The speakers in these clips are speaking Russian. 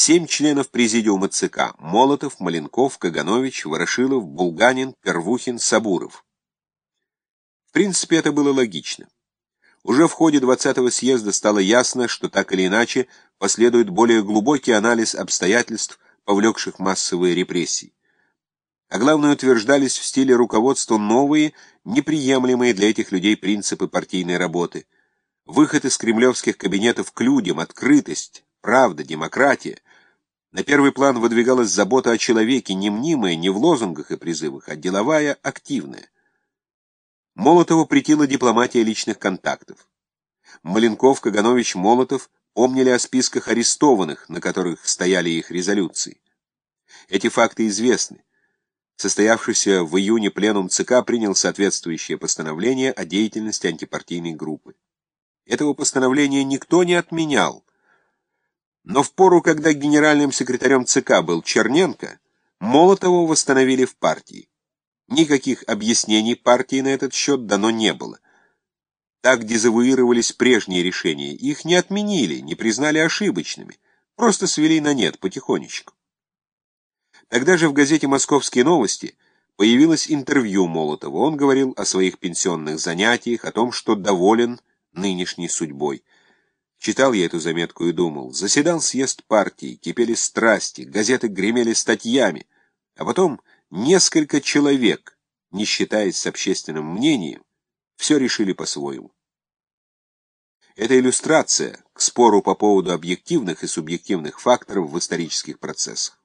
семь членов президиума ЦК – Молотов, Маленков, Каганович, Ворошилов, Булганин, Первухин, Сабуров. В принципе, это было логично. Уже в ходе 20-го съезда стало ясно, что так или иначе последует более глубокий анализ обстоятельств, повлекших массовые репрессии. А главное, утверждались в стиле руководства новые, неприемлемые для этих людей принципы партийной работы. Выход из кремлевских кабинетов к людям, открытость, правда, демократия. На первый план выдвигалась забота о человеке, не мнимая, не в лозунгах и призывах, а деловая, активная. Молотову претила дипломатия личных контактов. Маленков, Каганович, Молотов помнили о списках арестованных, на которых стояли их резолюции. Эти факты известны. Состоявшийся в июне пленум ЦК принял соответствующее постановление о деятельности антипартийной группы. Этого постановления никто не отменял. Но в пору, когда генеральным секретарем ЦК был Черненко, Молотова восстановили в партии. Никаких объяснений партии на этот счет дано не было. Так дезавуировались прежние решения. Их не отменили, не признали ошибочными, просто свели на нет потихонечку. Тогда же в газете «Московские новости» появилось интервью Молотова. Он говорил о своих пенсионных занятиях, о том, что доволен нынешней судьбой. Читал я эту заметку и думал, заседал съезд партии, кипели страсти, газеты гремели статьями, а потом Несколько человек, не считаясь с общественным мнением, все решили по-своему. Это иллюстрация к спору по поводу объективных и субъективных факторов в исторических процессах.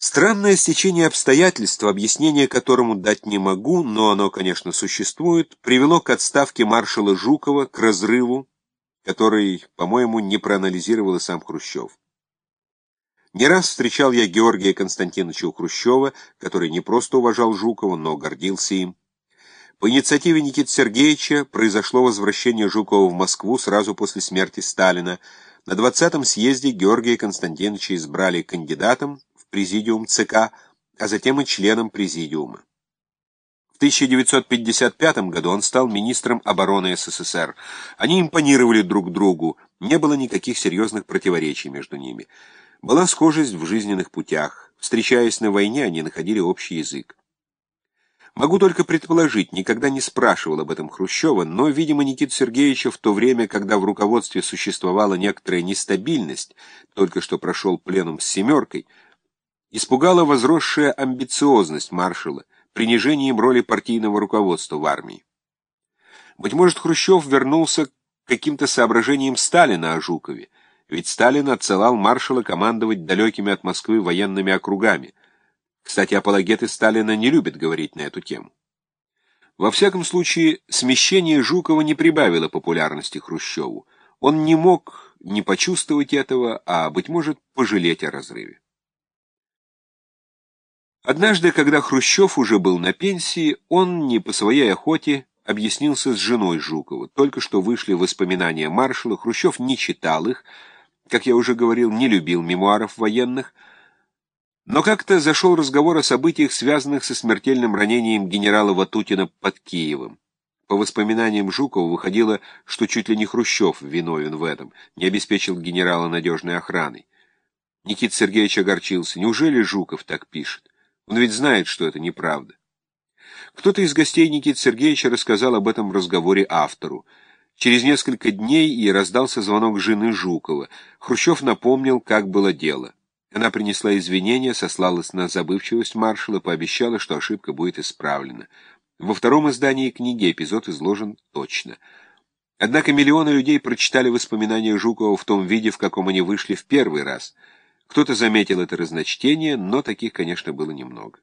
Странное стечение обстоятельств, объяснение которому дать не могу, но оно, конечно, существует, привело к отставке маршала Жукова, к разрыву, который, по-моему, не проанализировал и сам Хрущев. Не раз встречал я Георгия Константиновича Хрущева, который не просто уважал Жукова, но гордился им. По инициативе Никиты Сергеевича произошло возвращение Жукова в Москву сразу после смерти Сталина. На 20-м съезде Георгия Константиновича избрали кандидатом президиум ЦК, а затем и членом президиума. В 1955 году он стал министром обороны СССР. Они импонировали друг другу, не было никаких серьезных противоречий между ними. Была схожесть в жизненных путях. Встречаясь на войне, они находили общий язык. Могу только предположить, никогда не спрашивал об этом Хрущева, но, видимо, Никита Сергеевича в то время, когда в руководстве существовала некоторая нестабильность, только что прошел пленум с «семеркой», испугала возросшая амбициозность маршала, принижение им роли партийного руководства в армии. Быть может, Хрущев вернулся к каким-то соображениям Сталина о Жукове, ведь Сталин отсылал маршала командовать далекими от Москвы военными округами. Кстати, апологеты Сталина не любят говорить на эту тему. Во всяком случае, смещение Жукова не прибавило популярности Хрущеву. Он не мог не почувствовать этого, а, быть может, пожалеть о разрыве. Однажды, когда Хрущев уже был на пенсии, он не по своей охоте объяснился с женой Жукова. Только что вышли воспоминания маршала, Хрущев не читал их, как я уже говорил, не любил мемуаров военных, но как-то зашел разговор о событиях, связанных со смертельным ранением генерала Ватутина под Киевом. По воспоминаниям Жукова выходило, что чуть ли не Хрущев виновен в этом, не обеспечил генерала надежной охраной. Никита Сергеевич огорчился. Неужели Жуков так пишет? Он ведь знает, что это неправда. Кто-то из гостей Никиты Сергеевича рассказал об этом разговоре автору. Через несколько дней и раздался звонок жены Жукова. Хрущев напомнил, как было дело. Она принесла извинения, сослалась на забывчивость маршала, пообещала, что ошибка будет исправлена. Во втором издании книги эпизод изложен точно. Однако миллионы людей прочитали воспоминания Жукова в том виде, в каком они вышли в первый раз. Кто-то заметил это разночтение, но таких, конечно, было немного.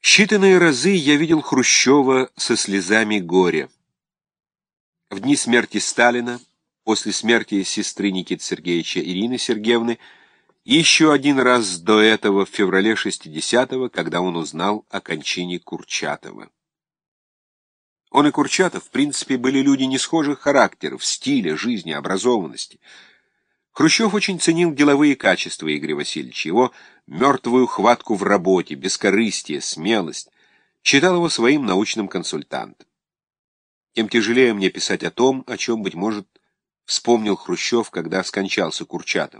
Считанные разы я видел Хрущева со слезами горя. В дни смерти Сталина, после смерти сестры Никиты Сергеевича Ирины Сергеевны, и еще один раз до этого, в феврале 60-го, когда он узнал о кончине Курчатова. Он и Курчатов, в принципе, были люди не схожих характеров, стиля, жизни, образованности — Хрущев очень ценил деловые качества Игоря Васильевича, его мертвую хватку в работе, бескорыстие, смелость. Считал его своим научным консультантом. Тем тяжелее мне писать о том, о чем, быть может, Вспомнил Хрущев, когда скончался Курчатов.